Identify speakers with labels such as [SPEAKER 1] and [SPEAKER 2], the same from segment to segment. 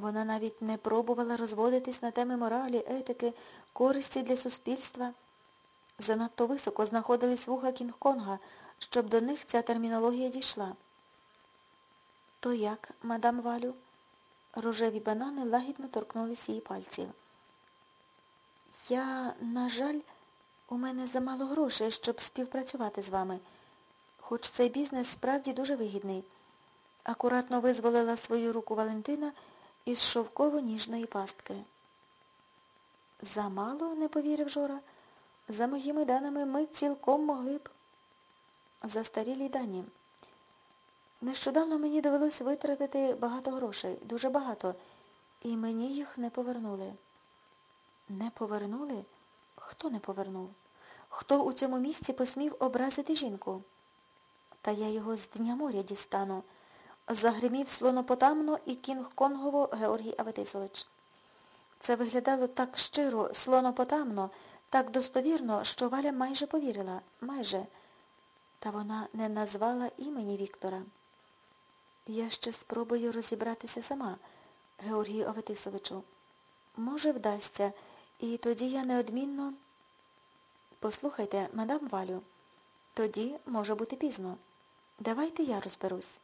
[SPEAKER 1] Вона навіть не пробувала розводитись на теми моралі, етики, користі для суспільства. Занадто високо знаходились вуха Кінг-Конга, щоб до них ця термінологія дійшла. То як, мадам Валю? Рожеві банани лагідно торкнулись її пальців. Я, на жаль, у мене замало грошей, щоб співпрацювати з вами, хоч цей бізнес справді дуже вигідний. Акуратно визволила свою руку Валентина із шовково-ніжної пастки. Замало, не повірив Жора. За моїми даними, ми цілком могли б. Застарілі дані. Нещодавно мені довелось витратити багато грошей, дуже багато, і мені їх не повернули. Не повернули? Хто не повернув? Хто у цьому місці посмів образити жінку? Та я його з дня моря дістану. Загримів слонопотамно і кінг-конгово Георгій Аветисович. Це виглядало так щиро, слонопотамно, так достовірно, що Валя майже повірила. Майже. Та вона не назвала імені Віктора. Я ще спробую розібратися сама, Георгію Аветисовичу. Може, вдасться, і тоді я неодмінно... Послухайте, мадам Валю, тоді може бути пізно. Давайте я розберусь.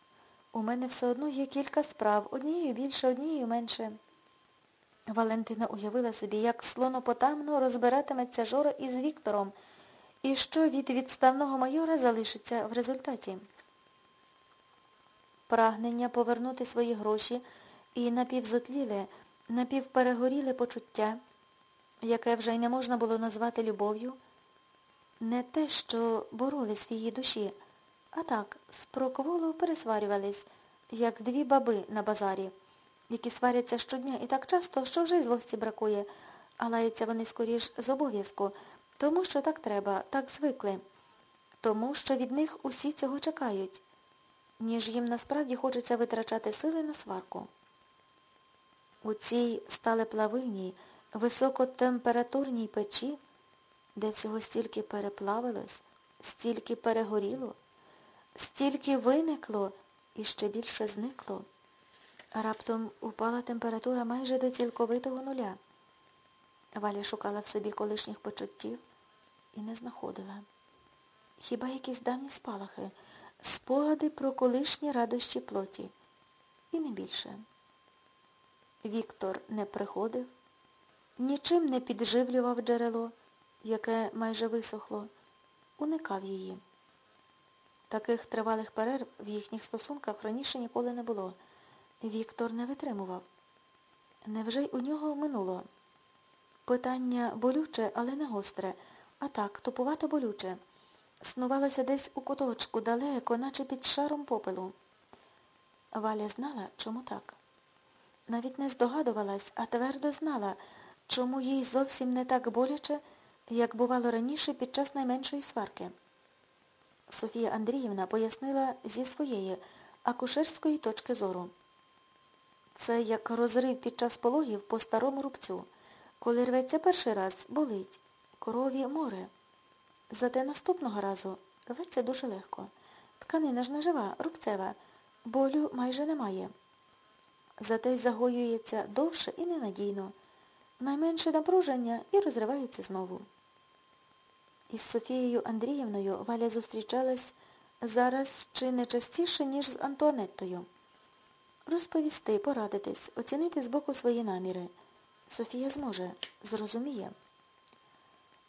[SPEAKER 1] У мене все одно є кілька справ, однією більше, однією менше. Валентина уявила собі, як слонопотамно розбиратиметься Жора із Віктором, і що від відставного майора залишиться в результаті. Прагнення повернути свої гроші і напівзотліле, напівперегоріле почуття, яке вже й не можна було назвати любов'ю, не те, що боролись в її душі, а так, спрокволо пересварювались, як дві баби на базарі, які сваряться щодня і так часто, що вже й злості бракує, а лаються вони скоріш з обов'язку, тому що так треба, так звикли, тому що від них усі цього чекають, ніж їм насправді хочеться витрачати сили на сварку. У цій сталеплавильній, високотемпературній печі, де всього стільки переплавилось, стільки перегоріло, стільки виникло і ще більше зникло. Раптом упала температура майже до цілковитого нуля. Валя шукала в собі колишніх почуттів і не знаходила. Хіба якісь давні спалахи, спогади про колишні радощі плоті. І не більше. Віктор не приходив, нічим не підживлював джерело, яке майже висохло, уникав її. Таких тривалих перерв в їхніх стосунках раніше ніколи не було. Віктор не витримував. Невже й у нього минуло? Питання болюче, але не гостре, а так, тупувато болюче. Снувалося десь у куточку, далеко, наче під шаром попелу. Валя знала, чому так. Навіть не здогадувалась, а твердо знала, чому їй зовсім не так боляче, як бувало раніше під час найменшої сварки. Софія Андріївна пояснила зі своєї акушерської точки зору. Це як розрив під час пологів по старому рубцю. Коли рветься перший раз, болить. Корові море. Зате наступного разу рветься дуже легко. Тканина ж не жива, рубцева, болю майже немає. Зате й загоюється довше і ненадійно. Найменше напруження і розривається знову. Із Софією Андріївною Валя зустрічалась зараз чи не частіше, ніж з Антуанеттою. Розповісти, порадитись, оцінити збоку свої наміри. Софія зможе, зрозуміє.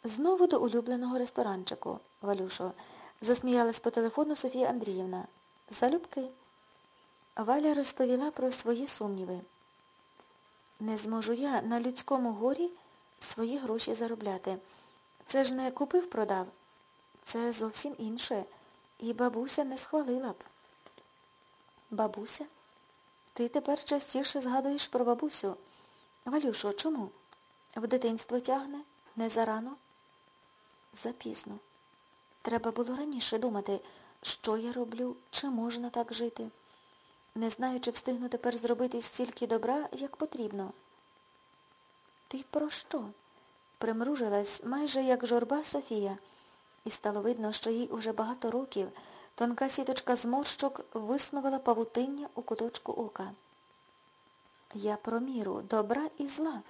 [SPEAKER 1] Знову до улюбленого ресторанчику, Валюшо, засміялась по телефону Софія Андріївна. Залюбки. Валя розповіла про свої сумніви. Не зможу я на людському горі свої гроші заробляти. Це ж не купив, продав. Це зовсім інше. І бабуся не схвалила б. Бабуся? Ти тепер частіше згадуєш про бабусю. Валюшо, чому? В дитинство тягне? Не зарано? Запізно. Треба було раніше думати, що я роблю, чи можна так жити. Не знаю, чи встигну тепер зробити стільки добра, як потрібно. Ти про що? Примружилась майже як журба Софія, і стало видно, що їй уже багато років тонка сіточка зморщок виснувала павутиння у куточку ока. Я про міру добра і зла,